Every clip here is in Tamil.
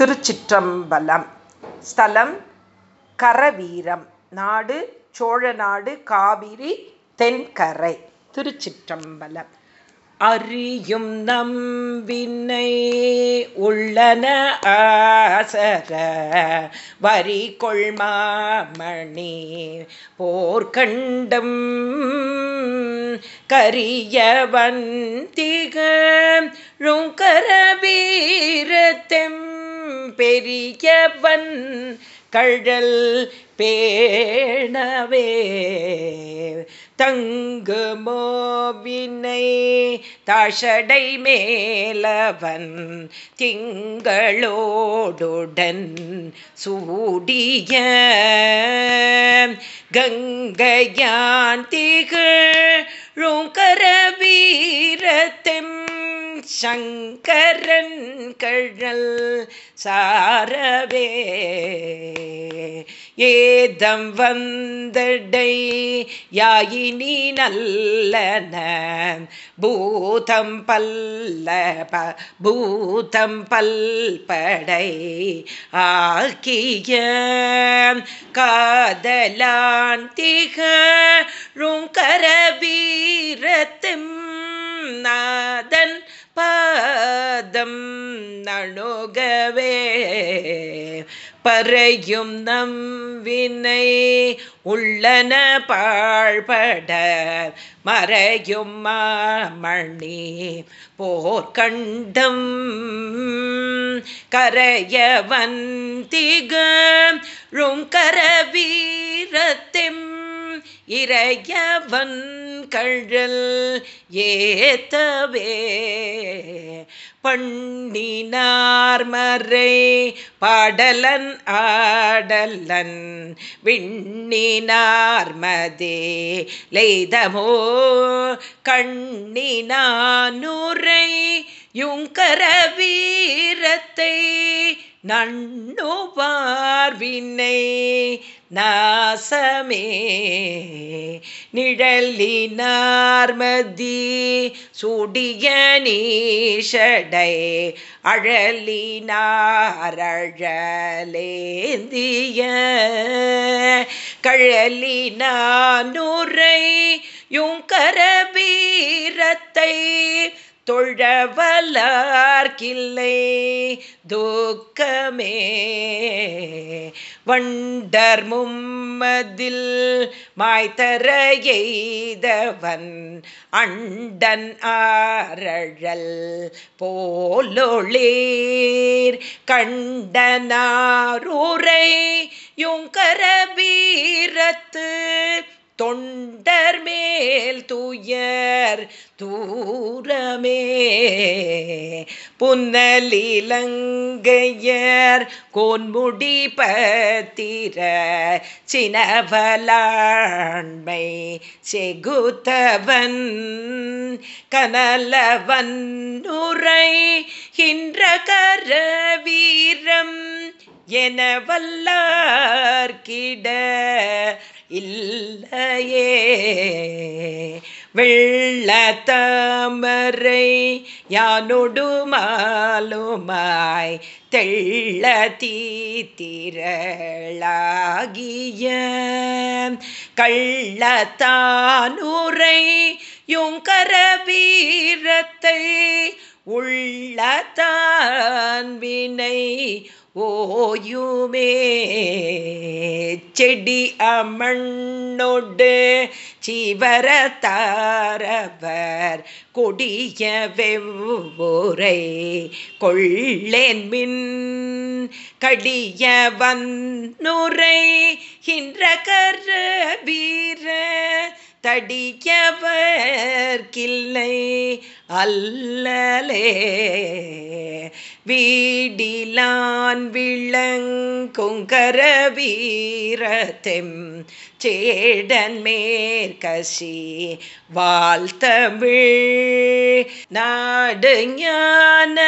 திருச்சிற்றம்பலம். ஸ்தலம் கரவீரம். நாடு சோழநாடு காவிரி தென்கரை. திருச்சிற்றம்பலம். அறியும் நம்பினை உள்ளன ஆசர. வரி கொள்மாமணி போர்க்கண்டம் கரியவன் திகழும் கரவீரத்தெம் பெரியவன் கழல் பேணவே. தங்கு மோவினை தாஷடை மேலவன் திங்களோடுடன் சூடிய. கங்கையான் திகழும் கரவீரத்தெம் சங்கரன் கழல் சாரவே. ஏதம் வந்தடை யாயினி நல்லன. பூதம் பல்ல பூதம் பல்படை ஆக்கிய. காதலான் திகழும் கரவீரத்தும் நாதன் பதம் நணுகவே பறையும் நம் வினை உள்ளன பாழ்பட மறையும் மாமணி போர்க்கண்டம் கரையவன் திகழும் கரவீரத்தெம் இறையவன் கழல் ஏத்தவே பண்ணினார்மறை பாடலன் ஆடலன் விண்ணினார்மதே மதே கண்ணினானுரை யுங்கர வீரத்தை நண்ணு பார்வினை நாசமே. நிழலினார்மதி சுடிய நீஷடை அழலினாரழலேந்திய கழலினானுரை யுங்கரபீரத்தை தொழவலார்கில்லை தூக்கமே வண்டர் மும்மதில் மாய்தர எய்தவன் அண்டன் ஆரழல் போலொளீர். கண்டனாரூரை யுங்கரபீரத்து தொண்டர் மேல் துயர் தூரமே. புன்னலிலங்கையர் கோன்முடி பத்திர சினவலாண்மை செகுத்தவன் கனலவன் நுரை ஹின்ற கர வீரம் என வல்லார்கிட இல்லையே. வெள்ள தாமரை யானொடு தெள்ள தீத்திரளாகிய கள்ளத்தானுரை யுங்கர வீரத்தை உள்ளத்தான் வினை ஓயுமே. செடி அமண்ணொடு சிவரத்தாரவர் கொடிய வெவ்வுரை கொள்ளேன் மின் கடிய வன்னுரை ஹின்ற கர வீர தடியவர்கில்லை அல்லலே வீடிலான் விளங்குங்கர வீரத்தெம் சேடன் மேற்கசி வாழ்த்தமிழ் நாடு ஞான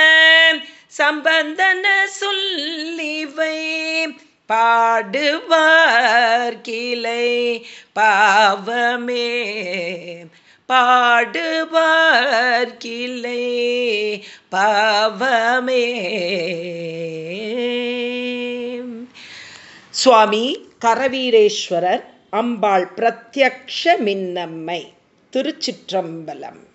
சம்பந்தன சொல்லிவை பாடுவார் கிளை பாவமே. பாடுவார் கிளை பாவமே. சுவாமி கரவீரேஸ்வரர் அம்பாள் பிரத்யக்ஷ மின்னம்மை திருச்சிற்றம்பலம்.